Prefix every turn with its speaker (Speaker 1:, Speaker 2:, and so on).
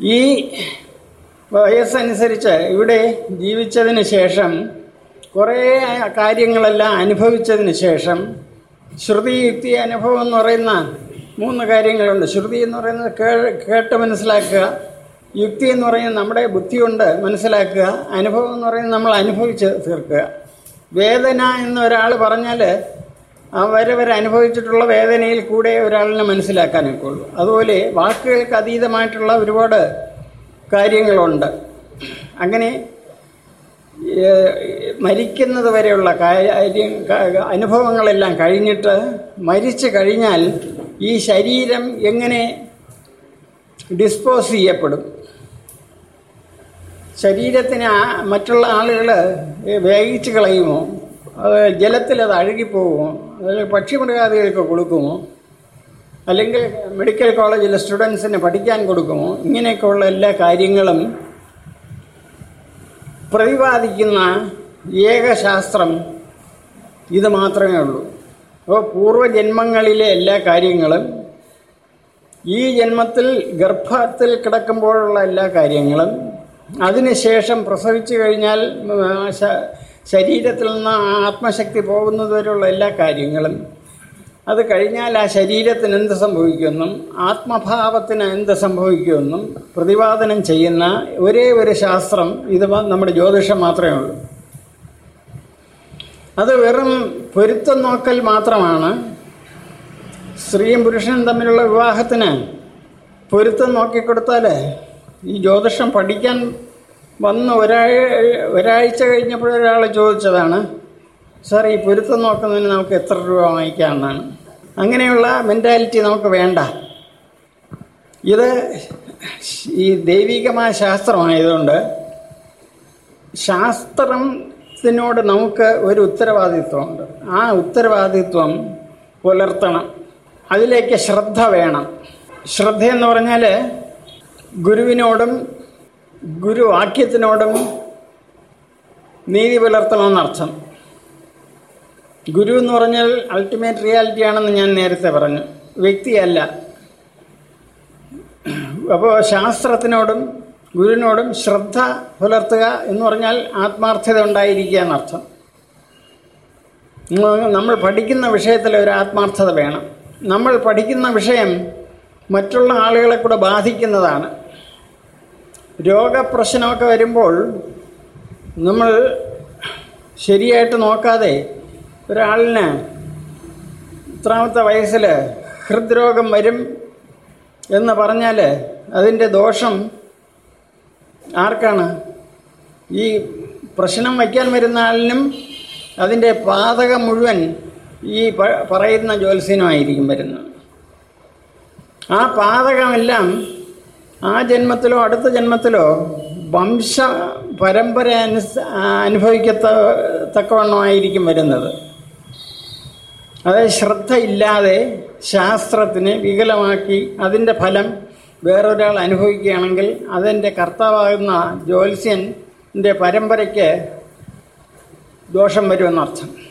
Speaker 1: ഈ വയസ്സനുസരിച്ച് ഇവിടെ ജീവിച്ചതിന് ശേഷം കുറേ കാര്യങ്ങളെല്ലാം അനുഭവിച്ചതിന് ശേഷം ശ്രുതി യുക്തി അനുഭവം എന്ന് പറയുന്ന മൂന്ന് കാര്യങ്ങളുണ്ട്. ശ്രുതി എന്ന് പറയുന്നത് കേട്ട് മനസ്സിലാക്കുക. യുക്തി എന്ന് പറയുന്നത് നമ്മുടെ ബുദ്ധി കൊണ്ട് മനസ്സിലാക്കുക. അനുഭവം എന്ന് പറയുന്നത് നമ്മൾ അനുഭവിച്ച് തീർക്കുക. വേദന എന്ന് ഒരാൾ പറഞ്ഞാൽ അവരവർ അനുഭവിച്ചിട്ടുള്ള വേദനയിൽ കൂടെ ഒരാളിനെ മനസ്സിലാക്കാനൊക്കെ ഉള്ളൂ അതുപോലെ വാക്കുകൾക്ക് അതീതമായിട്ടുള്ള ഒരുപാട് കാര്യങ്ങളുണ്ട്. അങ്ങനെ മരിക്കുന്നത് വരെയുള്ള കാര്യം അനുഭവങ്ങളെല്ലാം കഴിഞ്ഞിട്ട് മരിച്ചു കഴിഞ്ഞാൽ ഈ ശരീരം എങ്ങനെ ഡിസ്പോസ് ചെയ്യപ്പെടും? ശരീരത്തിന് മറ്റുള്ള ആളുകൾ വേയിച്ച് കളയുമോ? അത് ജലത്തിൽ അത് അഴുകിപ്പോകുമോ അത് പക്ഷിമൃഗാദികൾക്ക് കൊടുക്കും. അല്ലെങ്കിൽ മെഡിക്കൽ കോളേജിലെ സ്റ്റുഡൻസിന് പഠിക്കാൻ കൊടുക്കും. ഇങ്ങനെയൊക്കെയുള്ള എല്ലാ കാര്യങ്ങളും പ്രതിപാദിക്കുന്ന ഏകശാസ്ത്രം ഇത് മാത്രമേ ഉള്ളൂ. അപ്പോൾ പൂർവജന്മങ്ങളിലെ എല്ലാ കാര്യങ്ങളും ഈ ജന്മത്തിൽ ഗർഭത്തിൽ കിടക്കുമ്പോഴുള്ള എല്ലാ കാര്യങ്ങളും അതിനുശേഷം പ്രസവിച്ചു കഴിഞ്ഞാൽ ശരീരത്തിൽ നിന്ന് ആത്മശക്തി പോകുന്നത് വരെയുള്ള എല്ലാ കാര്യങ്ങളും അത് കഴിഞ്ഞാൽ ആ ശരീരത്തിന് എന്ത് സംഭവിക്കുമെന്നും ആത്മഭാവത്തിന് എന്ത് സംഭവിക്കുമെന്നും പ്രതിപാദനം ചെയ്യുന്ന ഒരേ ഒരു ശാസ്ത്രം ഇത് നമ്മുടെ ജ്യോതിഷം മാത്രമേ ഉള്ളൂ. അത് വെറും പൊരുത്തം നോക്കൽ മാത്രമാണ്. സ്ത്രീയും പുരുഷനും തമ്മിലുള്ള വിവാഹത്തിന് പൊരുത്തം നോക്കിക്കൊടുത്താൽ ഈ ജ്യോതിഷം പഠിക്കാൻ വന്ന് ഒരാഴ ഒരാഴ്ച കഴിഞ്ഞപ്പോഴൊരാൾ ചോദിച്ചതാണ് സാർ ഈ പൊരുത്തം നോക്കുന്നതിന് നമുക്ക് എത്ര രൂപ വാങ്ങിക്കാമെന്നാണ്? അങ്ങനെയുള്ള മെന്റാലിറ്റി നമുക്ക് വേണ്ട. ഇത് ഈ ദൈവികമായ ശാസ്ത്രമായതുകൊണ്ട് ശാസ്ത്രത്തിനോട് നമുക്ക് ഒരു ഉത്തരവാദിത്വമുണ്ട്. ആ ഉത്തരവാദിത്വം പുലർത്തണം. അതിലേക്ക് ശ്രദ്ധ വേണം. ശ്രദ്ധയെന്ന് പറഞ്ഞാൽ ഗുരുവിനോടും ഗുരുവാക്യത്തിനോടും നീതി പുലർത്തണമെന്നർത്ഥം ഗുരു എന്ന് പറഞ്ഞാൽ അൾട്ടിമേറ്റ് റിയാലിറ്റി ആണെന്ന് ഞാൻ നേരത്തെ പറഞ്ഞു. വ്യക്തിയല്ല. അപ്പോൾ ശാസ്ത്രത്തിനോടും ഗുരുവിനോടും ശ്രദ്ധ പുലർത്തുക എന്ന് പറഞ്ഞാൽ ആത്മാർത്ഥത ഉണ്ടായിരിക്കുക എന്നർത്ഥം നമ്മൾ പഠിക്കുന്ന വിഷയത്തിൽ ഒരു ആത്മാർത്ഥത വേണം. നമ്മൾ പഠിക്കുന്ന വിഷയം മറ്റുള്ള ആളുകളെ കൂടെ ബാധിക്കുന്നതാണ്. രോഗപ്രശ്നമൊക്കെ വരുമ്പോൾ നമ്മൾ ശരിയായിട്ട് നോക്കാതെ ഒരാളിന് ഇത്രാമത്തെ വയസ്സിൽ ഹൃദ്രോഗം വരും എന്ന് പറഞ്ഞാൽ അതിന്റെ ദോഷം ആർക്കാണ്? ഈ പ്രശ്നം വയ്ക്കാൻ വരുന്ന ആളിനും അതിന്റെ പാതകം മുഴുവൻ ഈ പറയുന്ന ജ്യോത്സ്യനുമായിരിക്കും വരുന്നത്. ആ പാതകമെല്ലാം ആ ജന്മത്തിലോ അടുത്ത ജന്മത്തിലോ വംശ പരമ്പര അനുസ അനുഭവിക്കത്ത തക്കവണ്ണമായിരിക്കും വരുന്നത്. അതായത് ശ്രദ്ധയില്ലാതെ ശാസ്ത്രത്തിനെ വികലമാക്കി അതിന്റെ ഫലം വേറൊരാൾ അനുഭവിക്കുകയാണെങ്കിൽ അതിന്റെ കർത്താവാകുന്ന ജ്യോത്സ്യന്റെ പരമ്പരയ്ക്ക് ദോഷം വരുമെന്നർത്ഥം.